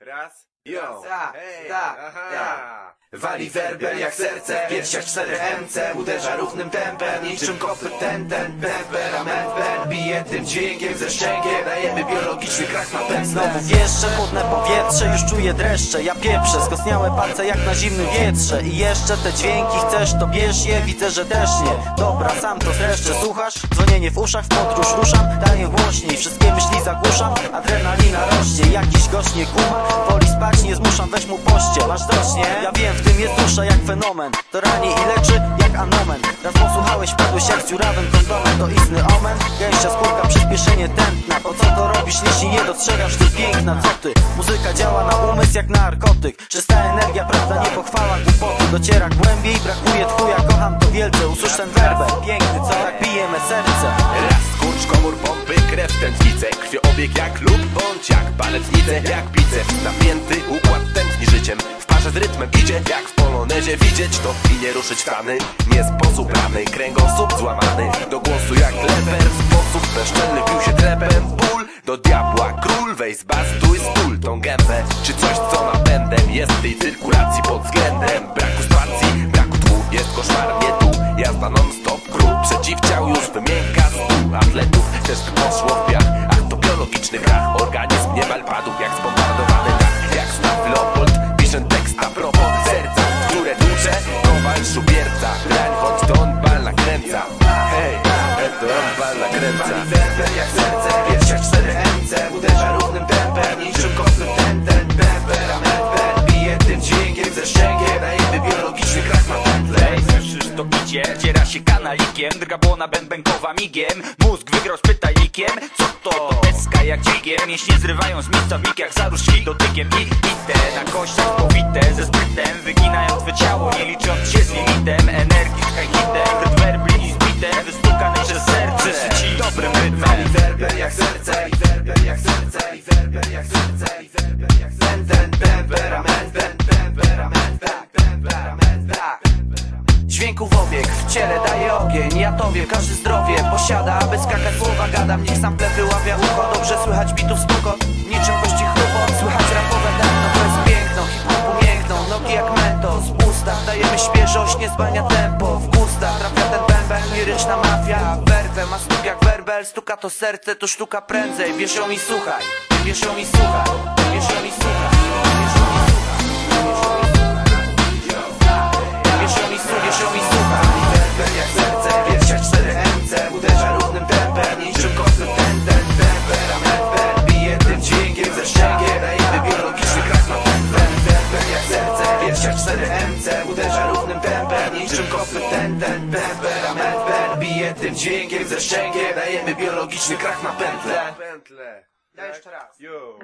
Raz. Jo. Tak, Hej. tak, Aha. tak. Wali werbel jak serce, w piersiach 4 MC Uderza równym tempem, niczym kopyt ten, ten Temperament ben, bije tym dźwiękiem ze szczękiem Dajemy biologiczny krak na pędzle Znowu wieszcze, chłodne powietrze, już czuję dreszcze Ja pieprzę, skosniałe palce jak na zimnym wietrze I jeszcze te dźwięki, chcesz to bierz je, widzę, że też nie Dobra, sam to zresztą słuchasz? Dzwonienie w uszach, w podróż ruszam Daję głośniej, wszystkie myśli zagłuszam Adrenalina rośnie, jakiś gość nie kuma Woli spać, nie zmuszam, weź mu poście Masz dość, nie? Ja wiem, w tym jest dusza jak fenomen. To rani i leczy jak anomen. Raz posłuchałeś, padłeś jak dziurawym kondomem To istny omen, gęścia skórka, przyspieszenie tętna. Po co to robisz, jeśli nie dostrzegasz ty piękna? Co ty? Muzyka działa na umysł jak narkotyk. Czysta energia, prawda, nie pochwała głupoty. Dociera głębiej, brakuje tchuja, kocham to wielce Usłysz ten werbel, piękny, co tak bije me serce. Raz skurcz komór w tętnicę. Krwioobieg jak lub bądź jak baletnicę Jak biceps, napięty układ tętni życiem. W parze z rytmem idzie, jak w polonezie Widzieć to i nie ruszyć tany Nie sposób rany, kręgosłup złamany. Do głosu jak leper, sposób bezczelny Pił się trepem, ból do diabła Król, weź z bastu i stul tą gębę. Czy coś co napędem jest tej cyrkulacji Pod względem braku spacji, braku tchu Jest koszmarnie tu, jazda non stop Król przeciwciał już stół Poszło w piach Ach to biologiczny krach. Organizm niemal padł jak zbombardowany dach. Jak Staw Leopold pisze tekst a propos serca Które tłucze kowal szubierca. Grań choć to on bal nakręca Hej, to on bal nakręca jak serce, piersiach 4 MC Uderza równym tempem, niczym kopyt ten, to idzie, ciera się kanalikiem. Drga błona bębenkowa migiem. Mózg wygrał z pytajnikiem Co to? Deska jak dźwigiem. Mięśnie zrywają z miejsca w jak zaruszki dotykiem I ite na kościach powite Ze sprytem wyginają twe ciało Nie licząc się z limitem ogień Ja to wiem, każdy zdrowie posiada Aby skakać słowa gadam, niech sam pleb wyławia ucho. Dobrze słychać bitów stukot, niczym kości chrupot Słychać rapowe dawno, to jest piękno Hip-hopu miękną, nogi jak mentos W ustach dajemy świeżość, nie zwalnia tempo. W gustach trafia ten bęben, liryczna mafia. Werwę ma stuk jak werbel, stuka to serce To sztuka prędzej, bierz ją i słuchaj Bierz ją i słuchaj, bierz ją i słuchaj ten, ten Temperament ben, bije tym dźwiękiem ze szczękiem. Dajemy biologiczny krak na pętlę Pętle. Daj jeszcze raz. Yo